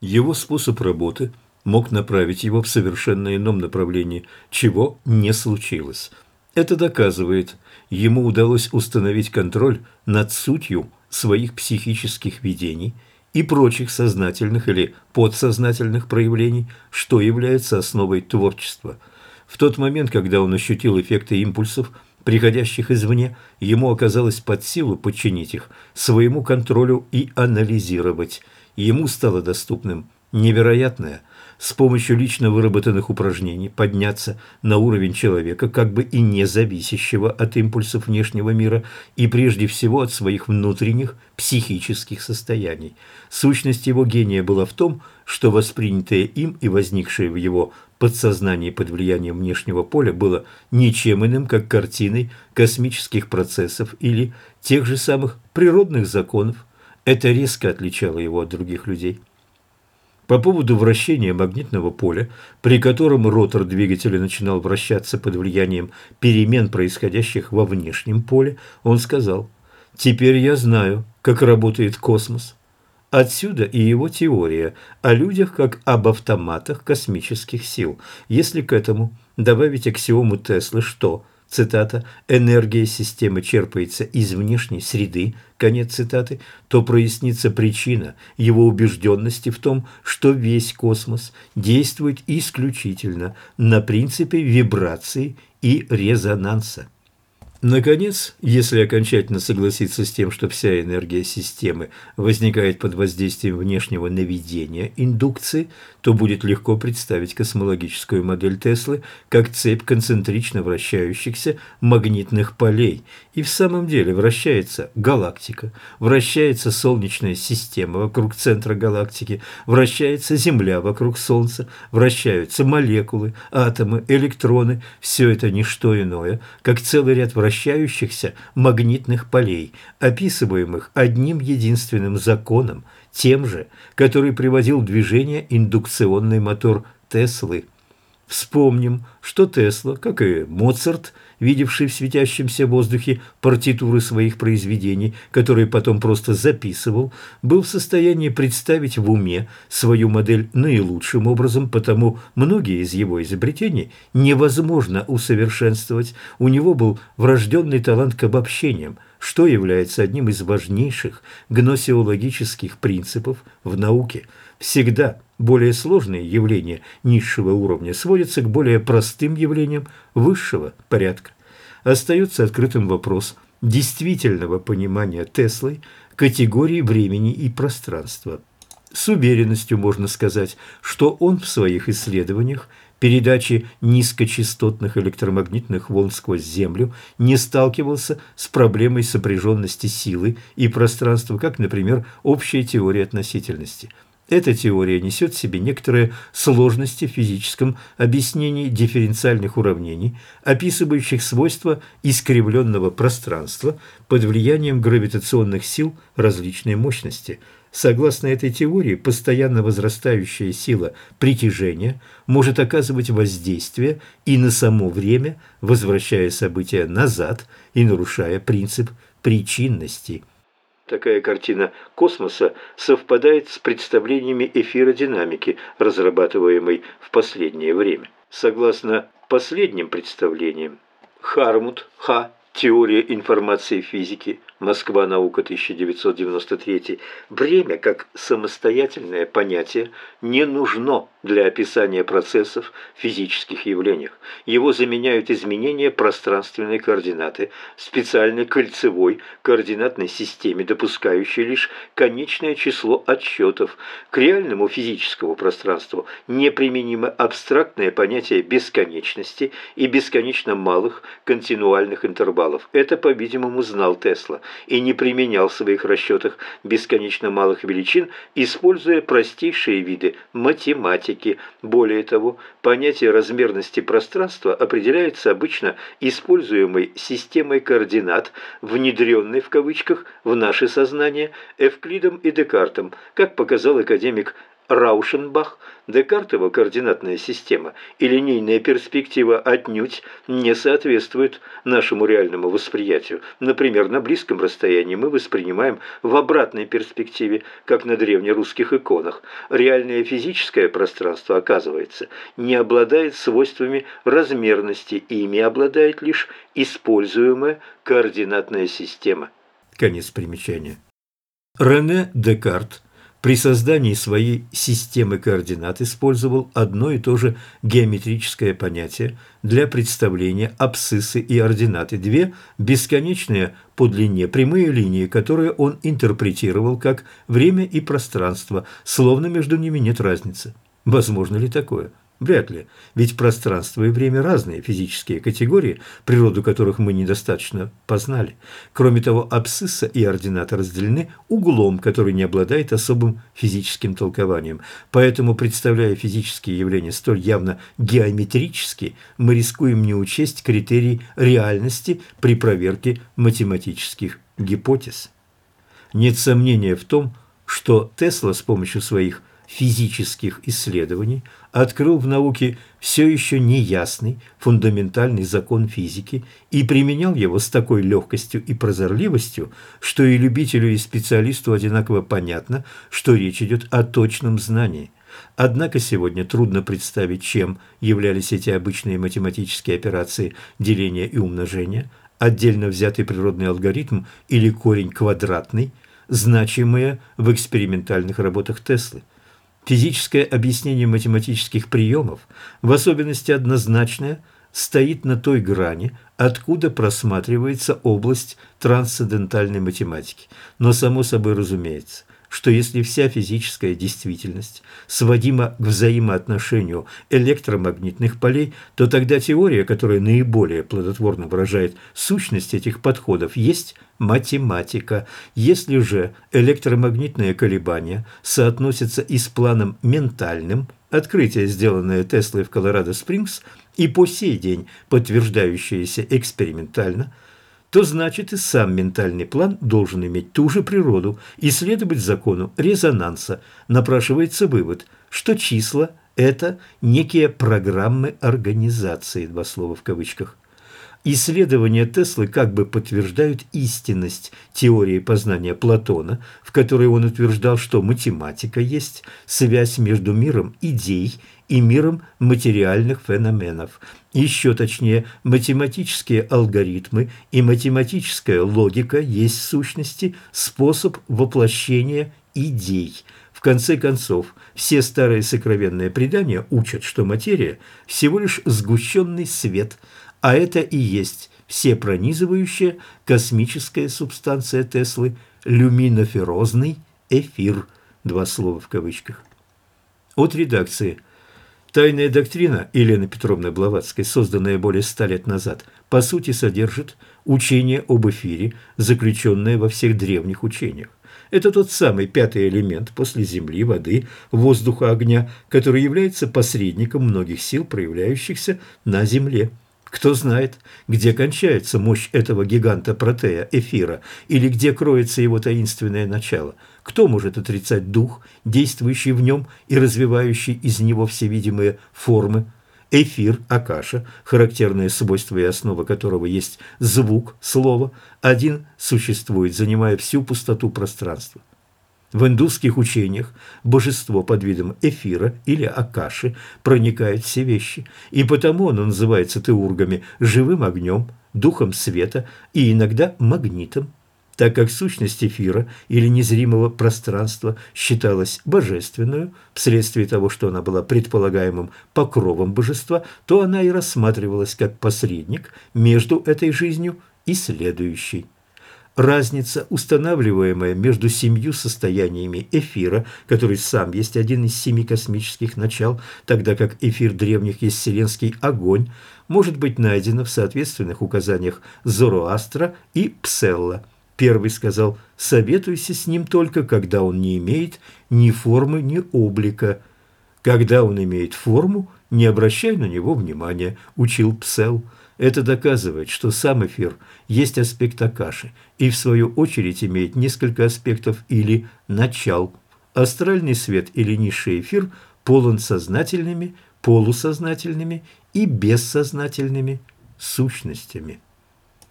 Его способ работы мог направить его в совершенно ином направлении, чего не случилось. Это доказывает, ему удалось установить контроль над сутью своих психических видений и прочих сознательных или подсознательных проявлений, что является основой творчества. В тот момент, когда он ощутил эффекты импульсов, приходящих извне, ему оказалось под силу подчинить их своему контролю и анализировать. Ему стало доступным невероятное – с помощью лично выработанных упражнений подняться на уровень человека, как бы и не зависящего от импульсов внешнего мира и прежде всего от своих внутренних психических состояний. Сущность его гения была в том, что воспринятое им и возникшее в его подсознании под влиянием внешнего поля было ничем иным, как картиной космических процессов или тех же самых природных законов. Это резко отличало его от других людей. По поводу вращения магнитного поля, при котором ротор двигателя начинал вращаться под влиянием перемен, происходящих во внешнем поле, он сказал «Теперь я знаю, как работает космос». Отсюда и его теория о людях как об автоматах космических сил. Если к этому добавить аксиому Теслы, что цитата, «энергия системы черпается из внешней среды», конец цитаты, то прояснится причина его убежденности в том, что весь космос действует исключительно на принципе вибрации и резонанса. Наконец, если окончательно согласиться с тем, что вся энергия системы возникает под воздействием внешнего наведения индукции, то будет легко представить космологическую модель Теслы как цепь концентрично вращающихся магнитных полей. И в самом деле вращается галактика, вращается Солнечная система вокруг центра галактики, вращается Земля вокруг Солнца, вращаются молекулы, атомы, электроны. Все это не что иное, как целый ряд вращающихся магнитных полей, описываемых одним единственным законом, тем же, который приводил в движение индукционный мотор Теслы – Вспомним, что Тесла, как и Моцарт, видевший в светящемся воздухе партитуры своих произведений, которые потом просто записывал, был в состоянии представить в уме свою модель наилучшим образом, потому многие из его изобретений невозможно усовершенствовать. У него был врожденный талант к обобщениям, что является одним из важнейших гносеологических принципов в науке. Всегда – более сложные явления низшего уровня сводятся к более простым явлениям высшего порядка. Остается открытым вопрос действительного понимания Теслой категории времени и пространства. С уверенностью можно сказать, что он в своих исследованиях передачи низкочастотных электромагнитных волн сквозь Землю не сталкивался с проблемой сопряженности силы и пространства, как, например, общая теория относительности – эта теория несет в себе некоторые сложности в физическом объяснении дифференциальных уравнений, описывающих свойства искривленного пространства под влиянием гравитационных сил различной мощности. Согласно этой теории, постоянно возрастающая сила притяжения может оказывать воздействие и на само время, возвращая события назад и нарушая принцип причинности. Такая картина космоса совпадает с представлениями эфиродинамики, разрабатываемой в последнее время. Согласно последним представлениям, Хармут Х. Теория информации физики Москва. Наука. 1993. Время как самостоятельное понятие не нужно для описания процессов в физических явлениях. Его заменяют изменения пространственной координаты в специальной кольцевой координатной системе, допускающей лишь конечное число отсчетов. К реальному физическому пространству неприменимо абстрактное понятие бесконечности и бесконечно малых континуальных интервалов. Это, по-видимому, знал Тесла и не применял в своих расчетах бесконечно малых величин, используя простейшие виды математики. Более того, понятие размерности пространства определяется обычно используемой системой координат, внедренной в кавычках в наше сознание Эвклидом и Декартом, как показал академик Раушенбах, Декартова координатная система и линейная перспектива отнюдь не соответствуют нашему реальному восприятию. Например, на близком расстоянии мы воспринимаем в обратной перспективе, как на древнерусских иконах. Реальное физическое пространство, оказывается, не обладает свойствами размерности, ими обладает лишь используемая координатная система. Конец примечания. Рене Декарт при создании своей системы координат использовал одно и то же геометрическое понятие для представления абсциссы и ординаты, две бесконечные по длине прямые линии, которые он интерпретировал как время и пространство, словно между ними нет разницы. Возможно ли такое? Вряд ли, ведь пространство и время – разные физические категории, природу которых мы недостаточно познали. Кроме того, абсцисса и ордината разделены углом, который не обладает особым физическим толкованием. Поэтому, представляя физические явления столь явно геометрически, мы рискуем не учесть критерий реальности при проверке математических гипотез. Нет сомнения в том, что Тесла с помощью своих физических исследований открыл в науке все еще неясный фундаментальный закон физики и применял его с такой легкостью и прозорливостью, что и любителю, и специалисту одинаково понятно, что речь идет о точном знании. Однако сегодня трудно представить, чем являлись эти обычные математические операции деления и умножения, отдельно взятый природный алгоритм или корень квадратный, значимые в экспериментальных работах Теслы. Физическое объяснение математических приемов, в особенности однозначное, стоит на той грани, откуда просматривается область трансцендентальной математики. Но само собой разумеется, что если вся физическая действительность сводима к взаимоотношению электромагнитных полей, то тогда теория, которая наиболее плодотворно выражает сущность этих подходов, есть математика. Если же электромагнитные колебания соотносятся и с планом ментальным, открытие, сделанное Теслой в Колорадо-Спрингс, и по сей день подтверждающееся экспериментально – то значит и сам ментальный план должен иметь ту же природу и следовать закону резонанса. Напрашивается вывод, что числа – это некие программы организации, два слова в кавычках. Исследования Теслы как бы подтверждают истинность теории познания Платона, в которой он утверждал, что математика есть связь между миром идей и миром материальных феноменов. Еще точнее, математические алгоритмы и математическая логика есть в сущности способ воплощения идей. В конце концов, все старые сокровенные предания учат, что материя – всего лишь сгущенный свет, а это и есть всепронизывающая космическая субстанция Теслы – люминоферозный эфир, два слова в кавычках. От редакции – Тайная доктрина Елены Петровны Блаватской, созданная более ста лет назад, по сути содержит учение об эфире, заключенное во всех древних учениях. Это тот самый пятый элемент после земли, воды, воздуха, огня, который является посредником многих сил, проявляющихся на Земле. Кто знает, где кончается мощь этого гиганта протея, эфира, или где кроется его таинственное начало – кто может отрицать дух, действующий в нем и развивающий из него все видимые формы? Эфир, акаша, характерное свойство и основа которого есть звук слова, один существует, занимая всю пустоту пространства. В индусских учениях божество под видом эфира или акаши проникает все вещи, и потому оно называется теургами живым огнем, духом света и иногда магнитом так как сущность эфира или незримого пространства считалась божественную, вследствие того, что она была предполагаемым покровом божества, то она и рассматривалась как посредник между этой жизнью и следующей. Разница, устанавливаемая между семью состояниями эфира, который сам есть один из семи космических начал, тогда как эфир древних есть вселенский огонь, может быть найдена в соответственных указаниях Зороастра и Пселла – Первый сказал «советуйся с ним только, когда он не имеет ни формы, ни облика». «Когда он имеет форму, не обращай на него внимания», – учил Псел. Это доказывает, что сам эфир есть аспект Акаши и, в свою очередь, имеет несколько аспектов или начал. Астральный свет или низший эфир полон сознательными, полусознательными и бессознательными сущностями.